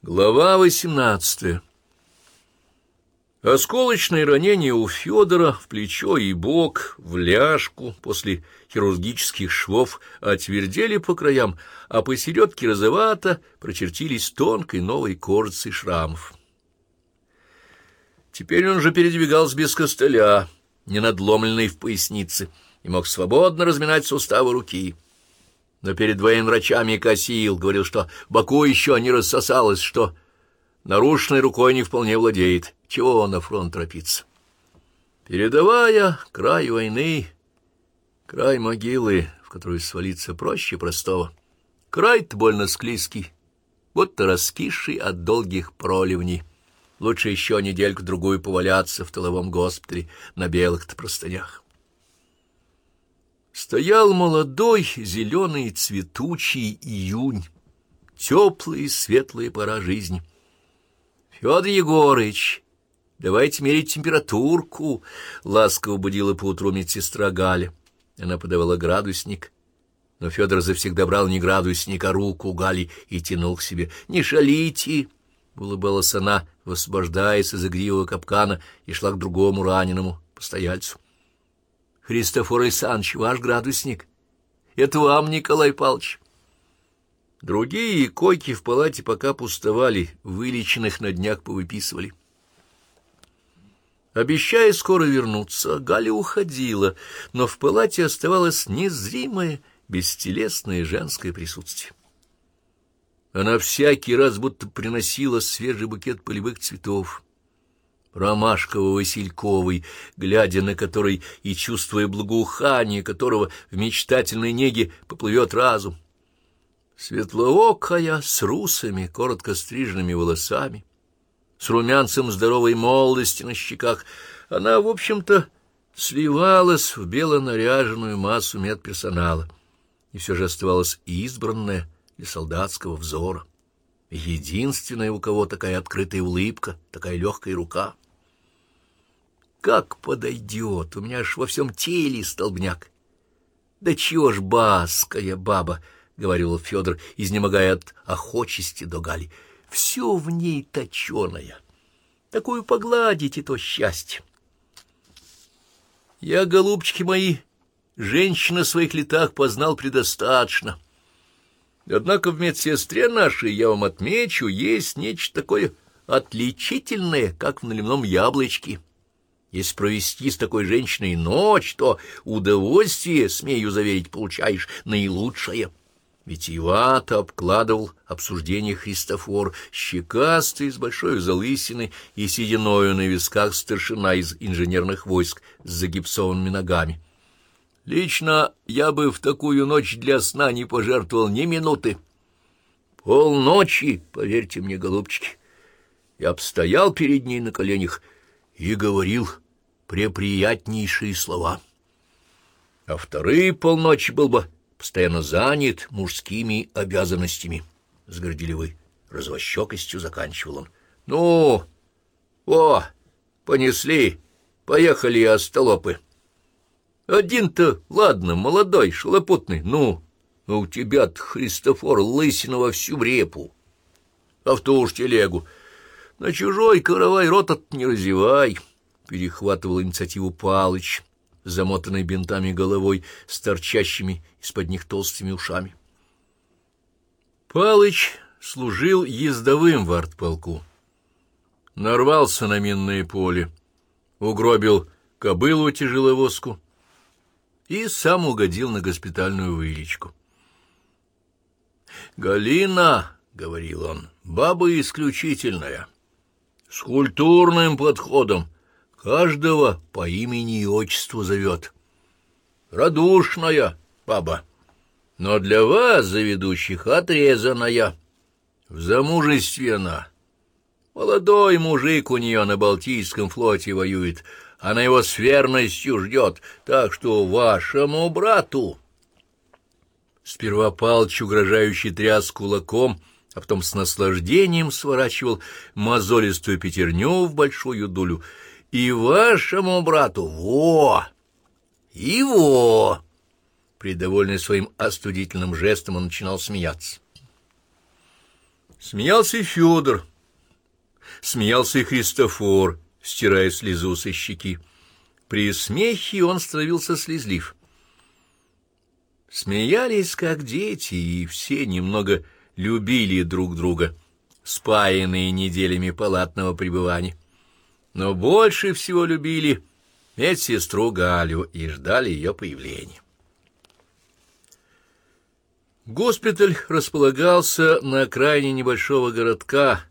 Глава восемнадцатая Осколочное ранение у Федора в плечо и бок, в ляжку после хирургических швов отвердели по краям, а посередке розовато прочертились тонкой новой кожицей шрамов. Теперь он уже передвигался без костыля, не надломленный в пояснице, и мог свободно разминать суставы руки но перед военврачами косил, говорил, что боку еще не рассосалось, что нарушенной рукой не вполне владеет. Чего на фронт торопиться? Передавая край войны, край могилы, в которую свалиться проще простого. Край-то больно склизкий, будто раскисший от долгих проливней. Лучше еще недельку-другую поваляться в тыловом госпитале на белых-то простынях. Стоял молодой, зеленый, цветучий июнь, теплая светлая пора жизни. — Федор Егорыч, давайте мерить температурку, — ласково будила поутру медсестра Галя. Она подавала градусник, но Федор завсегда брал не градусник, а руку Гали и тянул к себе. — Не шалите! — улыбалась она, высвобождаясь из игривого капкана, и шла к другому раненому постояльцу. Христофор Александрович, ваш градусник. Это вам, Николай Павлович. Другие койки в палате пока пустовали, вылеченных на днях повыписывали. Обещая скоро вернуться, Галя уходила, но в палате оставалось незримое, бестелесное женское присутствие. Она всякий раз будто приносила свежий букет полевых цветов, ромашково-васильковый, глядя на который и чувствуя благоухание которого в мечтательной неге поплывет разум. Светлоокая, с русами, коротко стриженными волосами, с румянцем здоровой молодости на щеках, она, в общем-то, сливалась в белонаряженную массу медперсонала, и все же оставалась избранная для солдатского взора. Единственная, у кого такая открытая улыбка, такая легкая рука. Как подойдет, у меня аж во всем теле столбняк. Да чего ж баская баба, — говорил Федор, изнемогая от охочести до Гали. Все в ней точеное. Такую погладить и то счастье. Я, голубчики мои, женщина своих летах познал предостаточно. Однако в медсестре нашей, я вам отмечу, есть нечто такое отличительное, как в наливном яблочке. Если провести с такой женщиной ночь, то удовольствие, смею заверить, получаешь наилучшее. Витиевато обкладывал обсуждение Христофор, щекастый, с большой залысиной и сединою на висках старшина из инженерных войск с загипсованными ногами. Лично я бы в такую ночь для сна не пожертвовал ни минуты. Полночи, поверьте мне, голубчики, я обстоял перед ней на коленях и говорил преприятнейшие слова. А вторые полночи был бы постоянно занят мужскими обязанностями, с горделивой развощекостью заканчивал он. — Ну, о, понесли, поехали, остолопы. Один-то, ладно, молодой, шалопутный, ну, а у тебя-то, Христофор, лысина во всю репу, а в ту уж телегу. На чужой каравай рот не разевай, — перехватывал инициативу Палыч, замотанный бинтами головой, с торчащими из-под них толстыми ушами. Палыч служил ездовым в артполку. Нарвался на минное поле, угробил кобылу тяжеловозку, и сам угодил на госпитальную вылечку. «Галина», — говорил он, — «баба исключительная, с культурным подходом, каждого по имени и отчеству зовет. Радушная баба, но для вас, заведущих, отрезанная. В замужестве она. Молодой мужик у нее на Балтийском флоте воюет, — она его с верностью ждет, так что вашему брату...» Сперва Палыч, угрожающий тряс кулаком, а потом с наслаждением сворачивал мозолистую пятерню в большую дулю. «И вашему брату, во! Его!» Придовольный своим остудительным жестом, он начинал смеяться. Смеялся и Федор, смеялся и Христофор, стирая слезу со щеки. При смехе он становился слезлив. Смеялись, как дети, и все немного любили друг друга, спаянные неделями палатного пребывания. Но больше всего любили медсестру Галю и ждали ее появления. Госпиталь располагался на окраине небольшого городка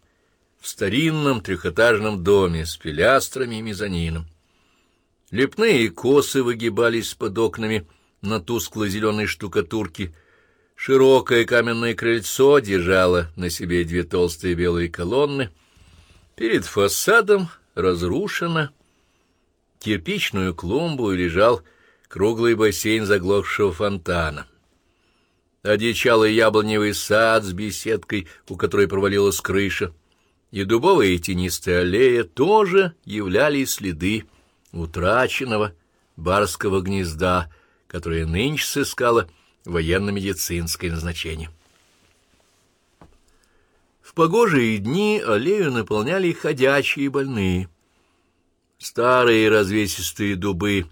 в старинном трехэтажном доме с пилястрами и мезонином. Лепные косы выгибались под окнами на тускло-зеленой штукатурке. Широкое каменное крыльцо держало на себе две толстые белые колонны. Перед фасадом разрушено. Кирпичную клумбу лежал круглый бассейн заглохшего фонтана. Одичалый яблоневый сад с беседкой, у которой провалилась крыша, и дубовая и тенистая аллея тоже являли следы утраченного барского гнезда, которое нынче сыскало военно-медицинское назначение. В погожие дни аллею наполняли ходячие больные. Старые развесистые дубы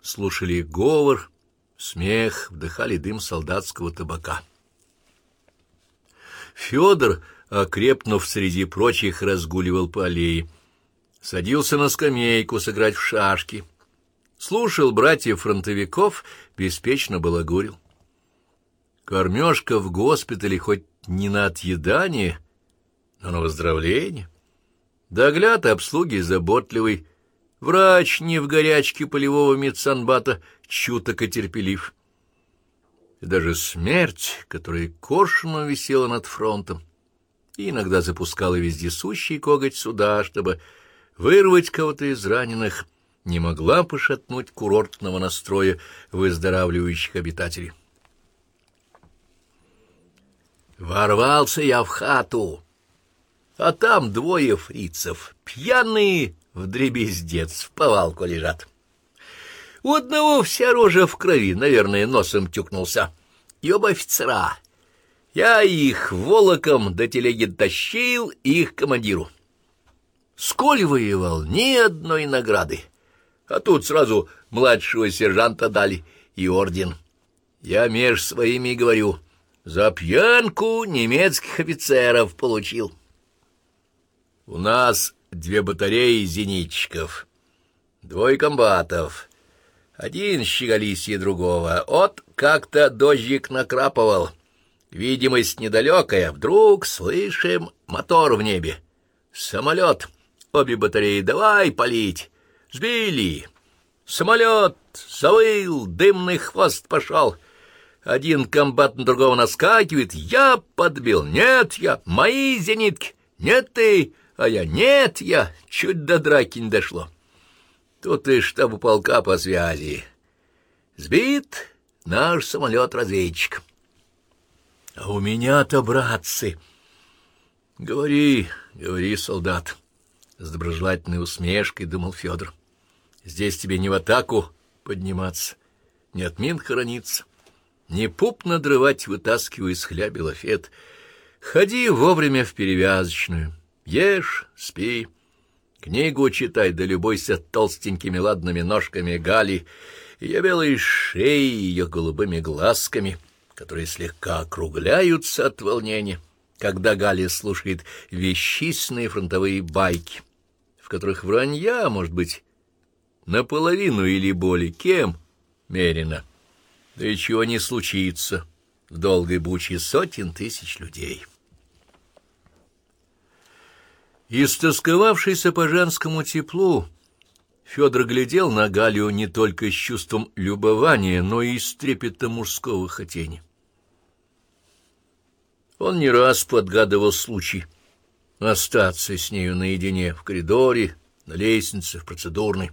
слушали говор, смех, вдыхали дым солдатского табака. Федор, окрепнув среди прочих, разгуливал по аллее. Садился на скамейку сыграть в шашки. Слушал братьев-фронтовиков, беспечно балагурил. Кормежка в госпитале хоть не на отъедание, но на выздоровление. Догляд обслуги заботливый, врач не в горячке полевого медсанбата, чуток и терпелив. И даже смерть, которая коршуном висела над фронтом, и иногда запускала вездесущий коготь сюда, чтобы вырвать кого-то из раненых, не могла пошатнуть курортного настроя выздоравливающих обитателей. Ворвался я в хату, а там двое фрицев, пьяные в дребездец, в повалку лежат. У одного вся рожа в крови, наверное, носом тюкнулся. И оба офицера. Я их волоком до телеги тащил их командиру. Сколь воевал, ни одной награды. А тут сразу младшего сержанта дали и орден. Я меж своими говорю, за пьянку немецких офицеров получил. У нас две батареи зенитчиков, двое комбатов, один щеголисье другого. От как-то дождик накрапывал. Видимость недалекая. Вдруг слышим мотор в небе. Самолет. Обе батареи давай палить. Сбили. Самолет завыл, дымный хвост пошел. Один комбат на другого наскакивает. Я подбил. Нет, я. Мои зенитки. Нет ты, а я. Нет, я. Чуть до драки не дошло. Тут и штаб полка по связи. Сбит наш самолет-разведчик. А у меня-то, братцы... Говори, говори, солдат. С доброжелательной усмешкой думал Федор. Здесь тебе не в атаку подниматься, не от мин хорониться, не пуп надрывать, вытаскивая из хляби лафет. Ходи вовремя в перевязочную, ешь, спи, Книгу читай, да любуйся толстенькими ладными ножками Гали, ее белой шеей, ее голубыми глазками, которые слегка округляются от волнения, когда Гали слушает вещисные фронтовые байки, в которых вранья, может быть, наполовину или более, кем мерено, и чего не случится в долгой буче сотен тысяч людей». Истосковавшийся по женскому теплу, Федор глядел на Галию не только с чувством любования, но и с трепетом мужского хотения. Он не раз подгадывал случай остаться с нею наедине в коридоре, на лестнице, в процедурной.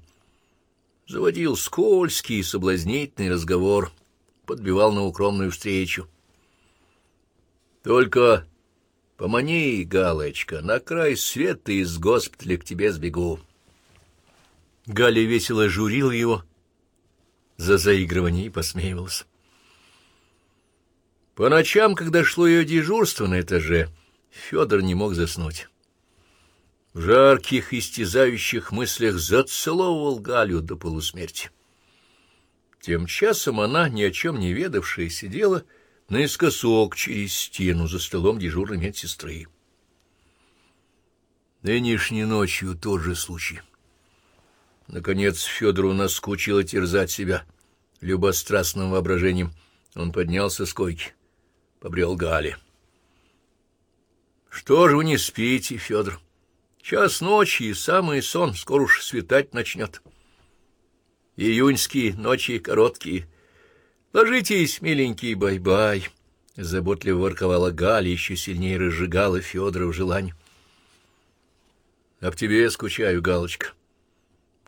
Заводил скользкий и соблазнительный разговор, подбивал на укромную встречу. Только Помани, Галочка, на край света из госпиталя к тебе сбегу. Галя весело журил его за заигрывание и посмеивался. По ночам, когда шло ее дежурство на этаже, Федор не мог заснуть. В жарких, истязающих мыслях зацеловывал Галю до полусмерти. Тем часом она, ни о чем не ведавшая, сидела наискосок через стену за столом дежурной медсестры. Нынешней ночью тот же случай. Наконец Федору наскучило терзать себя любострастным воображением. Он поднялся с койки, побрел к Гале. — Что же вы не спите, Федор? Час ночи и самый сон, скоро уж светать начнет. Июньские ночи короткие. Ложитесь, миленький, бай-бай. Заботливо ворковала Галя, еще сильнее разжигала Федора в желании. — Об тебе скучаю, Галочка.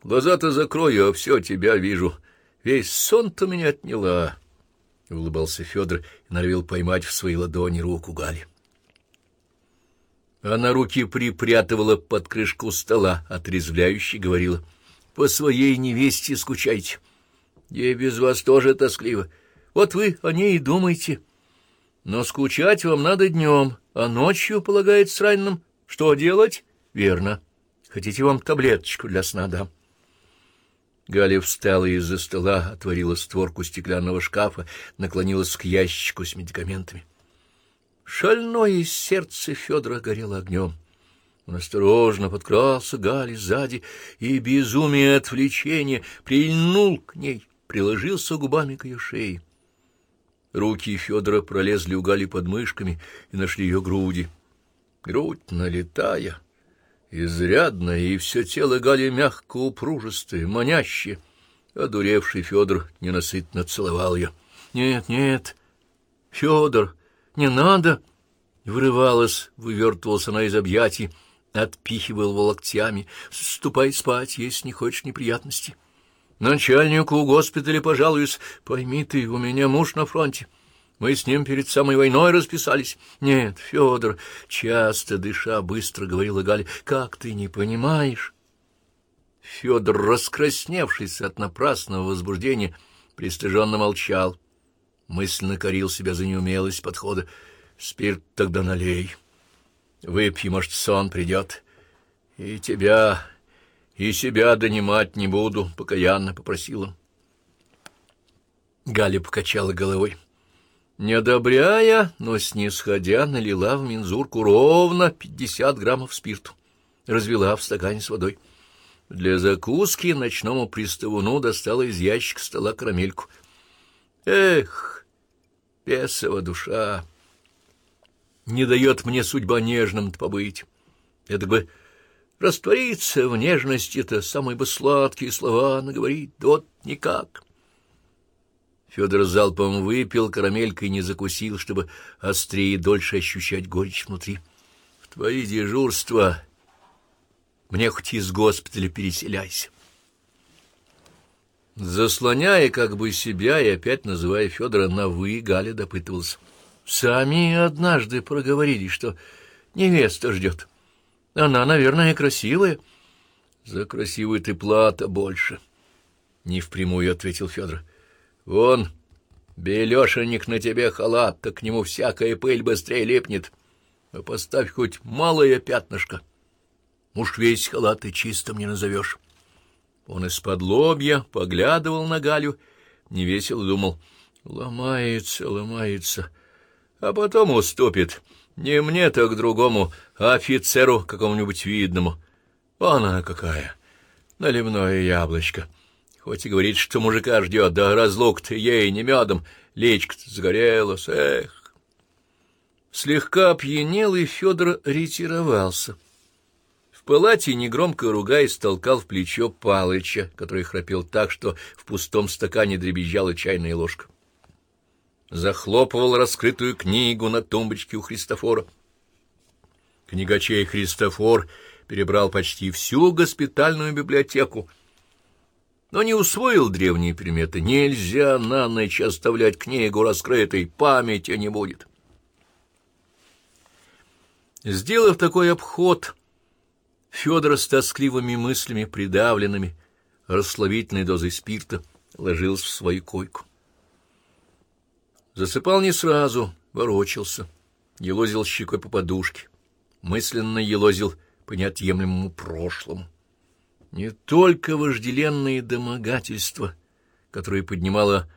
Глаза-то закрою, а все тебя вижу. Весь сон-то меня отняла. — улыбался Федор и норовил поймать в свои ладони руку Гали. Она руки припрятывала под крышку стола, отрезвляюще говорила. — По своей невесте скучайте. Ей без вас тоже тоскливо. Вот вы о ней и думаете. Но скучать вам надо днем, а ночью, полагает, с раненым. Что делать? Верно. Хотите вам таблеточку для сна дам? Галя встала из-за стола, отворила створку стеклянного шкафа, наклонилась к ящику с медикаментами. Шальное сердце Федора горело огнем. Он осторожно подкрался Гали сзади и безумие отвлечения прильнул к ней, приложился губами к ее шее. Руки Федора пролезли у Гали под мышками и нашли ее груди. Грудь налетая, изрядная, и все тело Гали мягко упружистое, манящее. Одуревший Федор ненасытно целовал ее. — Нет, нет, Федор! Не надо! Вырывалась, вывертывалась она из объятий, отпихивал его локтями. Ступай спать, если не хочешь неприятностей. Начальнику госпиталя пожалуюсь. Пойми ты, у меня муж на фронте. Мы с ним перед самой войной расписались. Нет, Федор, часто дыша, быстро говорила Галя, как ты не понимаешь? Федор, раскрасневшись от напрасного возбуждения, пристыженно молчал мысленно корил себя за неумелость подхода. Спирт тогда налей. Выпьй, может, сон придет. И тебя, и себя донимать не буду, — покаянно попросил он. Галя покачала головой. Не одобряя, но снисходя, налила в мензурку ровно пятьдесят граммов спирту. Развела в стакане с водой. Для закуски ночному приставуну достала из ящика стола карамельку. Эх! Бесова душа! Не дает мне судьба нежным побыть. Это бы раствориться в нежности-то, самые бы сладкие слова наговорить, вот никак. Федор залпом выпил, карамелькой не закусил, чтобы острее и дольше ощущать горечь внутри. В твои дежурства мне хоть из госпиталя переселяйся. Заслоняя как бы себя и опять называя Федора на «вы», Галя допытывался. Сами однажды проговорили, что невеста ждет. Она, наверное, красивая. За красивую ты плата больше. Не впрямую ответил Федор. Вон, белешенек на тебе халат, так к нему всякая пыль быстрее лепнет. А поставь хоть малое пятнышко. Уж весь халат ты чистым не назовешь. Он из-под лобья поглядывал на Галю, невесело думал, ломается, ломается, а потом уступит. Не мне, так другому, а офицеру какому-нибудь видному. Она какая, наливное яблочко. Хоть и говорит, что мужика ждет, да разлук-то ей не медом, лечка-то сгорелась, эх. Слегка опьянел, и Федор ретировался палате, негромко ругаясь, толкал в плечо Палыча, который храпел так, что в пустом стакане дребезжала чайная ложка. Захлопывал раскрытую книгу на тумбочке у Христофора. Книгачей Христофор перебрал почти всю госпитальную библиотеку, но не усвоил древние приметы. Нельзя на ночь оставлять книгу раскрытой, памяти не будет. Сделав такой обход, Федор с тоскливыми мыслями, придавленными, расслабительной дозой спирта, ложился в свою койку. Засыпал не сразу, ворочался, елозил щекой по подушке. мысленно елозил по неотъемлемому прошлому. Не только вожделенные домогательства, которые поднимала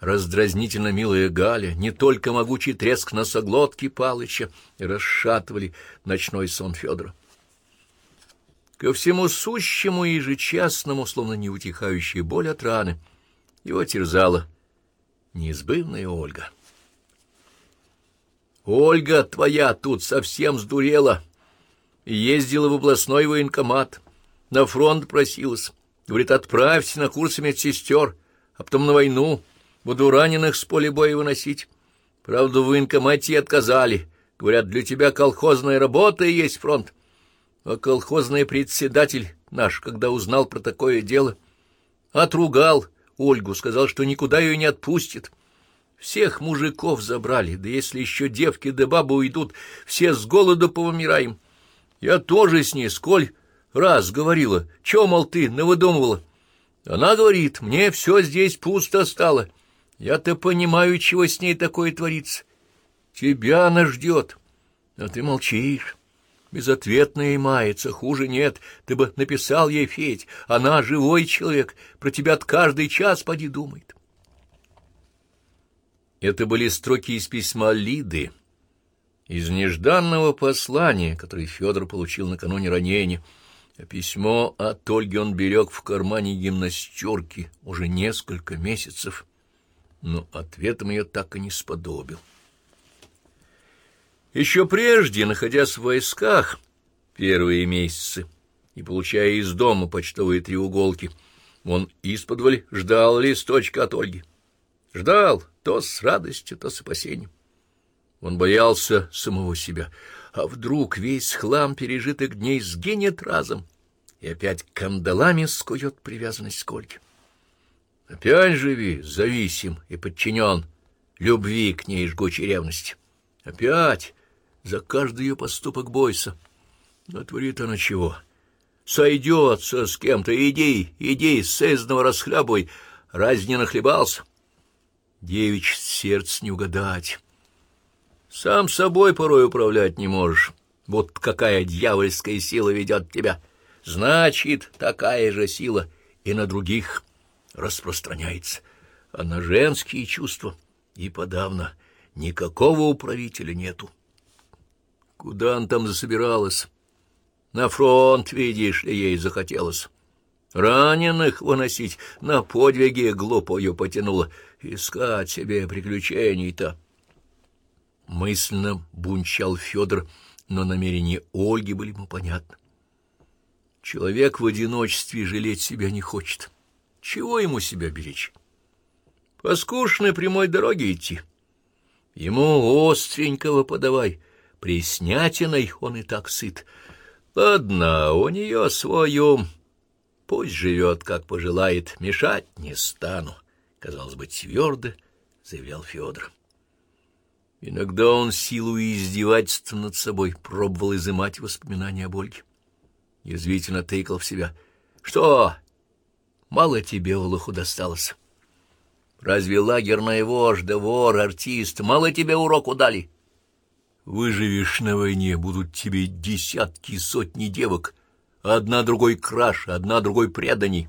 раздразнительно милая Галя, не только могучий треск носоглотки Палыча расшатывали ночной сон Федора. Ко всему сущему и ежечасному, словно неутихающая боль от раны, его терзала неизбывная Ольга. «Ольга твоя тут совсем сдурела!» Ездила в областной военкомат, на фронт просилась. Говорит, отправься на курсы медсестер, а потом на войну. Буду раненых с поля боя выносить. Правда, в военкомате отказали. Говорят, для тебя колхозная работа и есть фронт. А колхозный председатель наш, когда узнал про такое дело, отругал Ольгу, сказал, что никуда ее не отпустит. Всех мужиков забрали, да если еще девки да бабы уйдут, все с голоду повымираем. Я тоже с ней сколь раз говорила, чё, мол, ты навыдумывала. Она говорит, мне все здесь пусто стало. Я-то понимаю, чего с ней такое творится. Тебя она ждет, а ты молчишь. Безответно и мается, хуже нет. Ты бы написал ей, Федь, она живой человек, про тебя каждый час поди думает. Это были строки из письма Лиды, из нежданного послания, которое Федор получил накануне ранения, а письмо от Ольги он берег в кармане гимнастерки уже несколько месяцев, но ответом ее так и не сподобил. Еще прежде, находясь в войсках первые месяцы и получая из дома почтовые треуголки, он исподволь ждал листочка от Ольги. Ждал то с радостью, то с опасением. Он боялся самого себя. А вдруг весь хлам пережитых дней сгинет разом и опять кандалами скует привязанность к Ольге? Опять живи, зависим и подчинен любви к ней жгучей ревности. Опять за каждый ее поступок бойся. Но творит она чего? Сойдется с кем-то, иди, иди, сызного расхлябывай, разве не нахлебался? Девичь сердце не угадать. Сам собой порой управлять не можешь. Вот какая дьявольская сила ведет тебя. Значит, такая же сила и на других распространяется. А на женские чувства и подавно никакого управителя нету. Куда он там засобиралась? На фронт, видишь ей захотелось. Раненых выносить на подвиги глупо ее потянуло. Искать себе приключений-то. Мысленно бунчал Федор, но намерения Ольги были ему понятны. Человек в одиночестве жалеть себя не хочет. Чего ему себя беречь? По скучной прямой дороге идти. Ему остренького подавай — Приснятиной он и так сыт. Ладно, у нее свою. Пусть живет, как пожелает, мешать не стану. Казалось бы, твердо заявлял Федор. Иногда он силу и издевательство над собой пробовал изымать воспоминания об Ольге. Язвительно тыкал в себя. «Что? Мало тебе, Олуху, досталось? Разве лагерная вождь, вор, артист, мало тебе уроку дали?» Выживешь на войне, будут тебе десятки, сотни девок, одна другой краше, одна другой преданней.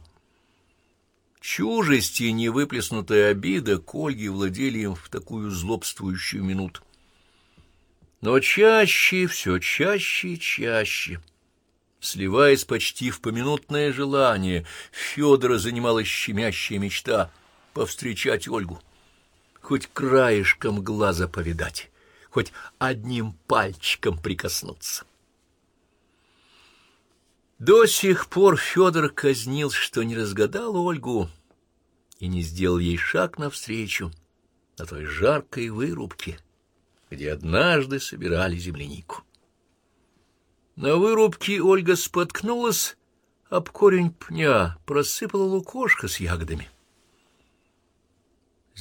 Чужесть и невыплеснутая обида к Ольге владели им в такую злобствующую минуту. Но чаще, все чаще и чаще, сливаясь почти в поминутное желание, Федора занимала щемящая мечта повстречать Ольгу, хоть краешком глаза повидать хоть одним пальчиком прикоснуться. До сих пор Федор казнил, что не разгадал Ольгу и не сделал ей шаг навстречу на той жаркой вырубке, где однажды собирали землянику. На вырубке Ольга споткнулась об корень пня, просыпала лукошко с ягодами.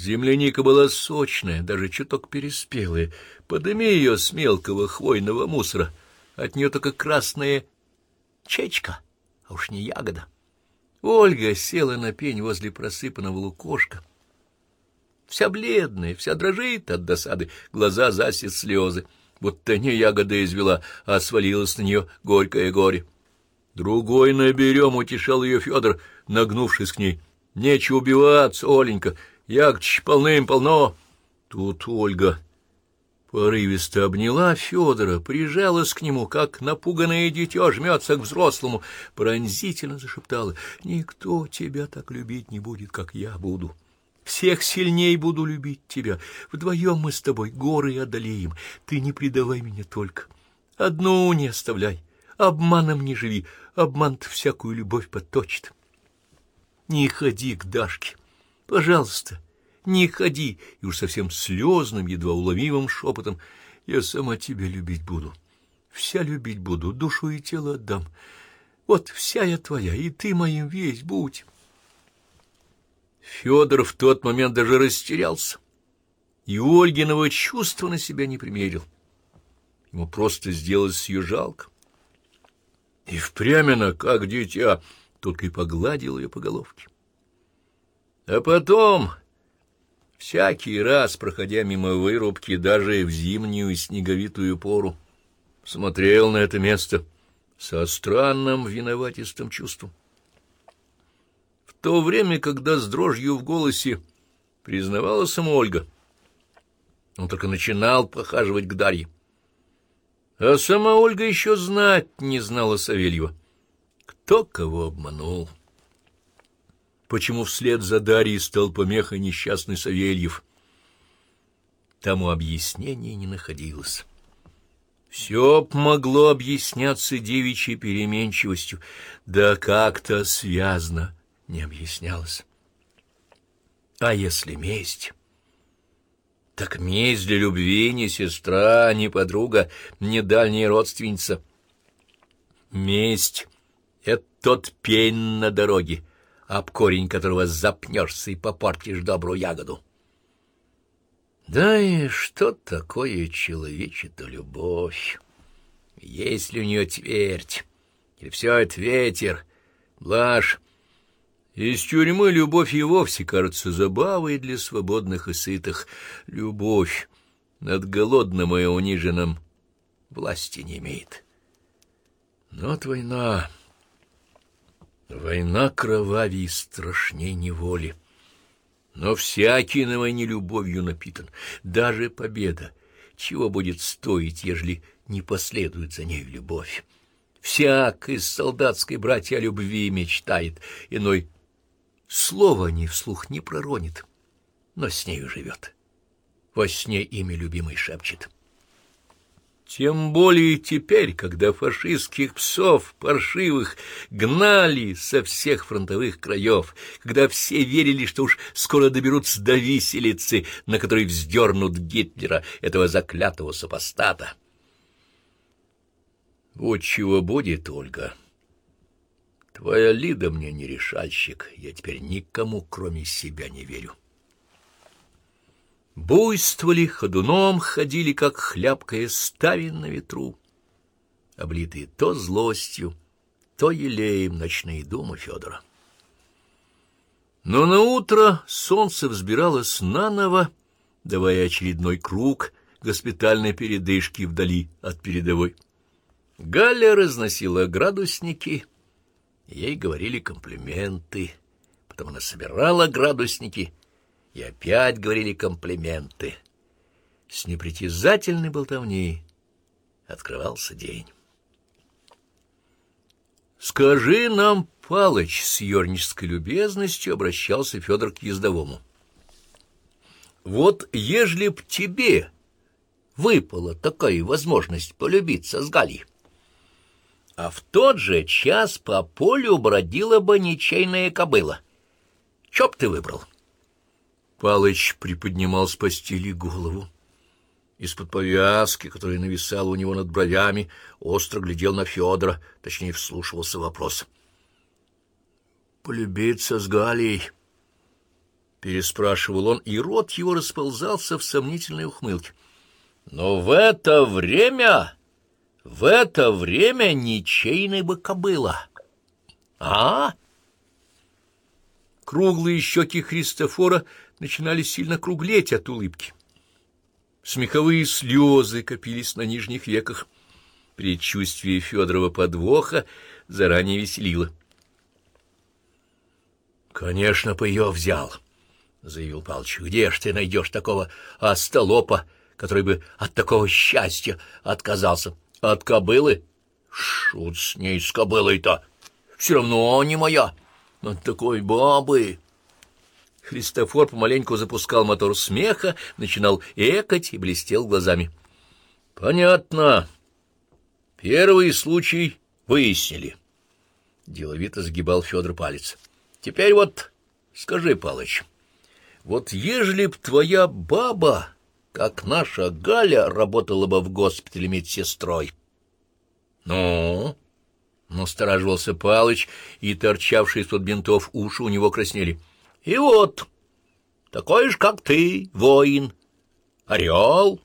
Земляника была сочная, даже чуток переспелая. Подыми ее с мелкого хвойного мусора. От нее только красная чечка, а уж не ягода. Ольга села на пень возле просыпанного лукошка. Вся бледная, вся дрожит от досады, глаза засит слезы. будто не ягода извела, а свалилось на нее горькое горе. Другой наберем, утешал ее Федор, нагнувшись к ней. Нечего убиваться, Оленька, ягодч полным-полно. Тут Ольга порывисто обняла Федора, прижалась к нему, как напуганное дитё жмется к взрослому, пронзительно зашептала, «Никто тебя так любить не будет, как я буду. Всех сильней буду любить тебя. Вдвоем мы с тобой горы одолеем. Ты не предавай меня только. Одну не оставляй, обманом не живи, обман всякую любовь подточит. Не ходи к Дашке, пожалуйста» не ходи, и уж совсем слезным, едва уловимым шепотом, я сама тебя любить буду, вся любить буду, душу и тело отдам. Вот вся я твоя, и ты моим весь будь. Федор в тот момент даже растерялся, и Ольгиного чувства на себя не примерил. Ему просто сделалось ее жалко. И впрямь она, как дитя, только и погладил ее по головке. А потом Всякий раз, проходя мимо вырубки, даже в зимнюю снеговитую пору, смотрел на это место со странным виноватистым чувством. В то время, когда с дрожью в голосе признавала сама Ольга, он только начинал похаживать к Дарье. А сама Ольга еще знать не знала Савельева. Кто кого обманул? Почему вслед за Дарьей стал помехой несчастный Савельев. Тому объяснения не находилось. Все могло объясняться девичьей переменчивостью, да как-то связно не объяснялось. А если месть? Так месть для любви не сестра, не подруга, не дальняя родственница. Месть — это тот пень на дороге, об корень которого запнешься и попортишь добрую ягоду. Да и что такое человече-то любовь? Есть ли у нее твердь? Или все это ветер, блажь? Из тюрьмы любовь и вовсе кажется забавой для свободных и сытых. Любовь над голодным и униженным власти не имеет. Но от война... Война кровавей страшней неволи. Но всякий на войне любовью напитан, даже победа. Чего будет стоить, ежели не последует за ней любовь? Всяк из солдатской братья любви мечтает, иной слова ни вслух не проронит, но с нею живет. Во сне имя любимой шепчет — тем более теперь, когда фашистских псов паршивых гнали со всех фронтовых краев, когда все верили, что уж скоро доберутся до виселицы, на которой вздернут Гитлера, этого заклятого супостата. Вот чего будет, Ольга. Твоя Лида мне не решальщик, я теперь никому, кроме себя, не верю буйствовали, ходуном ходили, как хляпкая ставень на ветру, облитые то злостью, то елеем ночные думы Федора. Но на утро солнце взбиралось наново, давая очередной круг госпитальной передышки вдали от передовой. Галя разносила градусники, ей говорили комплименты, потом она собирала градусники — и опять говорили комплименты. С непритязательной болтовней открывался день. «Скажи нам, Палыч!» — с ернической любезностью обращался Федор к ездовому. «Вот ежели б тебе выпала такая возможность полюбиться с Галей, а в тот же час по полю бродила бы ничейная кобыла, чё б ты выбрал?» Палыч приподнимал с постели голову. Из-под повязки, которая нависала у него над бровями, остро глядел на Федора, точнее, вслушивался вопрос. «Полюбиться с Галей?» — переспрашивал он, и рот его расползался в сомнительной ухмылке. «Но в это время, в это время ничейной бы кобыла. А?» Круглые щеки Христофора начинали сильно круглеть от улыбки. Смеховые слезы копились на нижних веках. Предчувствие Федорова подвоха заранее веселило. — Конечно, бы ее взял, — заявил Палыч. — Где ж ты найдешь такого остолопа, который бы от такого счастья отказался? От кобылы? Шут с ней, с кобылой-то. Все равно не моя. От такой бабы... Христофор помаленьку запускал мотор смеха, начинал экать и блестел глазами. — Понятно. Первый случай выяснили. Деловито сгибал Федор палец. — Теперь вот скажи, Палыч, вот ежели б твоя баба, как наша Галя, работала бы в госпитале медсестрой. — Ну? — настораживался Палыч, и торчавшие из-под бинтов уши у него краснели. — и вот, такой же, как ты, воин, орел,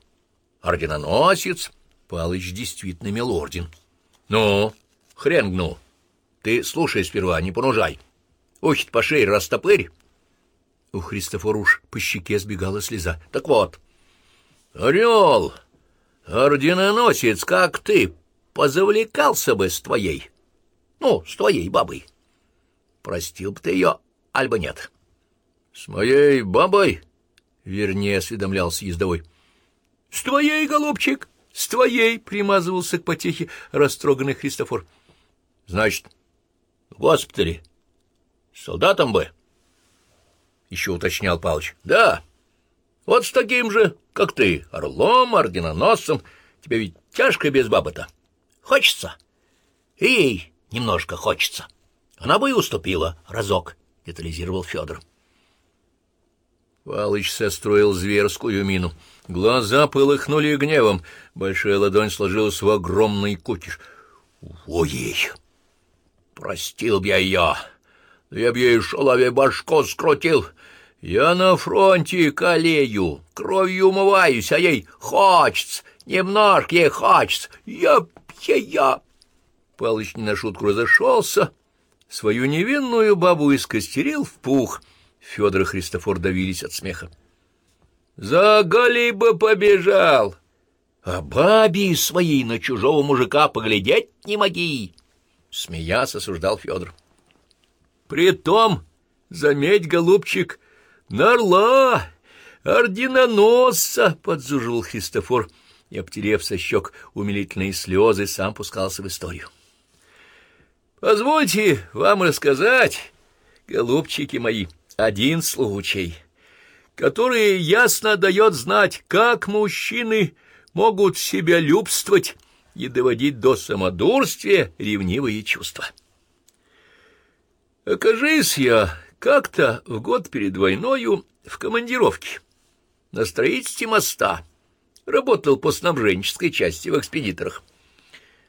орденоносец. Палыч действительно имел орден. Ну, хрен гну, ты слушай сперва, не понужай. Ухит по шее растопырь. У Христофора уж по щеке сбегала слеза. Так вот, орел, орденоносец, как ты, позавлекался бы с твоей, ну, с твоей бабой. Простил бы ты ее, альба нет. —— С моей бабой? — вернее осведомлялся ездовой. — С твоей, голубчик, с твоей! — примазывался к потехе растроганный Христофор. — Значит, в госпитале солдатом бы? — еще уточнял Павлович. — Да, вот с таким же, как ты, орлом, орденоносцем. Тебе ведь тяжко без бабы-то. Хочется? И ей немножко хочется. Она бы и уступила разок, — детализировал Федор. Палыч состроил зверскую мину. Глаза полыхнули гневом. Большая ладонь сложилась в огромный кукиш. Ой! Простил б я ее! Я б ей шалове башко скрутил! Я на фронте калею, кровью умываюсь, а ей хочется, немножко ей хочется. Я, я, я... Палыч не на шутку разошелся, свою невинную бабу искостерил в пух — Федор и Христофор давились от смеха. «За бы побежал! А бабе своей на чужого мужика поглядеть не моги!» Смеясь, осуждал Федор. «Притом, заметь, голубчик, нарла, орденоносца!» — подзуживал Христофор и, обтерев со щек умилительные слезы, сам пускался в историю. «Позвольте вам рассказать, голубчики мои, — один случай, который ясно дает знать, как мужчины могут себя любствовать и доводить до самодурствия ревнивые чувства. Окажись я как-то в год перед войною в командировке на строительстве моста, работал по снабженческой части в экспедиторах.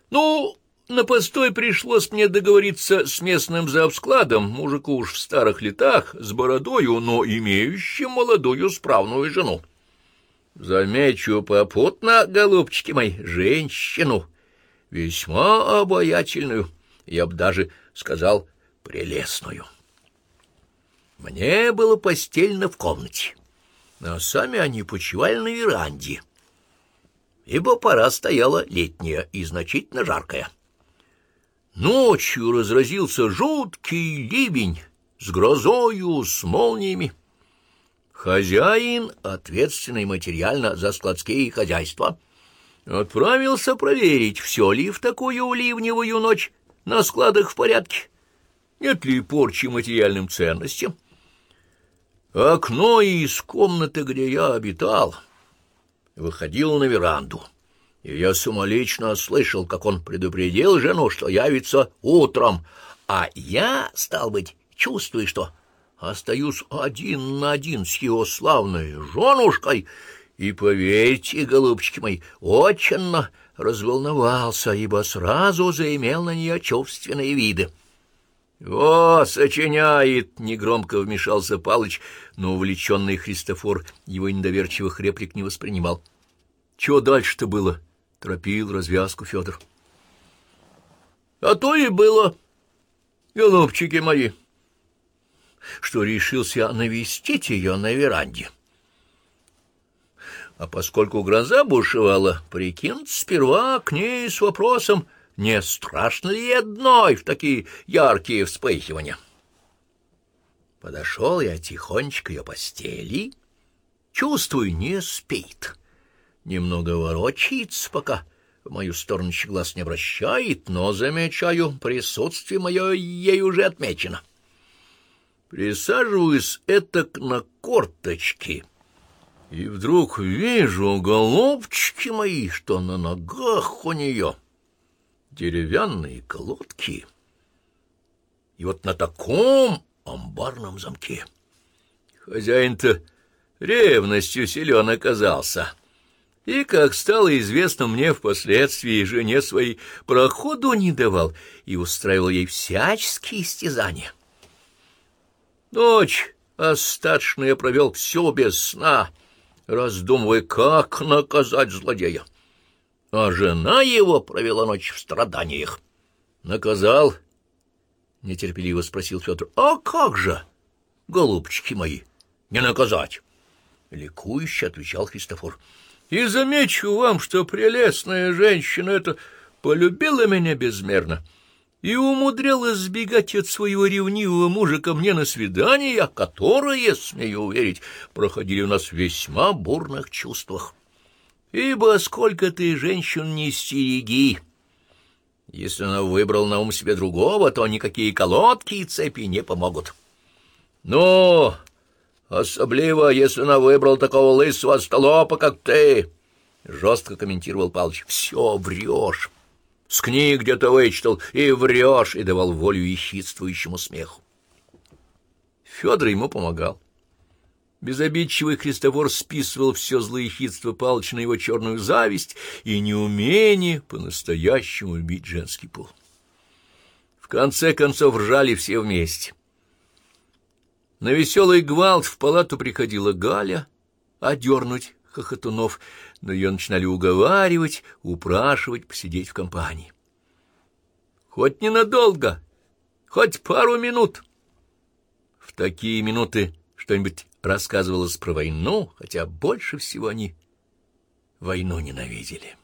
Ну, на постой пришлось мне договориться с местным завскладом, мужику уж в старых летах, с бородою, но имеющим молодую справную жену. Замечу попутно, голубчики мои, женщину, весьма обаятельную, я бы даже сказал, прелестную. Мне было постельно в комнате, а сами они почивали на веранде, ибо пора стояла летняя и значительно жаркая. Ночью разразился жуткий ливень с грозою, с молниями. Хозяин, ответственный материально за складские хозяйства, отправился проверить, все ли в такую ливневую ночь на складах в порядке, нет ли порчи материальным ценностям. Окно из комнаты, где я обитал, выходило на веранду и я самолично слышал, как он предупредил жену, что явится утром, а я, стал быть, чувствую, что остаюсь один на один с его славной женушкой, и, поверьте, голубчики мои, очень разволновался, ибо сразу заимел на нее чувственные виды. — О, сочиняет! — негромко вмешался Палыч, но увлеченный Христофор его недоверчивых реплик не воспринимал. — Чего дальше-то было? —— торопил развязку Федор. — А то и было, голубчики мои, что решился навестить ее на веранде. А поскольку гроза бушевала, прикинуть сперва к ней с вопросом, не страшно ли одной в такие яркие вспыхивания. Подошел я тихонечко ее постели, чувствую, не спит. Немного ворочается пока, в мою сторону глаз не обращает, но, замечаю, присутствие мое ей уже отмечено. Присаживаюсь этак на корточки, и вдруг вижу, голубчики мои, что на ногах у нее деревянные колодки. И вот на таком амбарном замке. Хозяин-то ревностью силен оказался. И, как стало известно мне впоследствии, жене своей проходу не давал и устраивал ей всяческие истязания. Ночь остаточная провел все без сна, раздумывая, как наказать злодея. А жена его провела ночь в страданиях. Наказал —— нетерпеливо спросил Федор. — А как же, голубчики мои, не наказать? — ликующе отвечал Христофор. — И замечу вам, что прелестная женщина эта полюбила меня безмерно и умудрялась сбегать от своего ревнивого мужа ко мне на свидания, которые, смею уверить, проходили у нас в весьма бурных чувствах. Ибо сколько ты женщин не стереги, если она выбрал на ум себе другого, то никакие колодки и цепи не помогут. Но особливо, если она выбрал такого лысого столопа, как ты, — жестко комментировал Павлович. — Все врешь. С книг где-то вычитал и врешь, и давал волю ехидствующему смеху. Федор ему помогал. Безобидчивый Христофор списывал все злоехидство Палыча на его черную зависть и неумение по-настоящему бить женский пол. В конце концов ржали все вместе. На веселый гвалт в палату приходила Галя одернуть хохотунов, но ее начинали уговаривать, упрашивать посидеть в компании. Хоть ненадолго, хоть пару минут. В такие минуты что-нибудь рассказывалось про войну, хотя больше всего они войну ненавидели.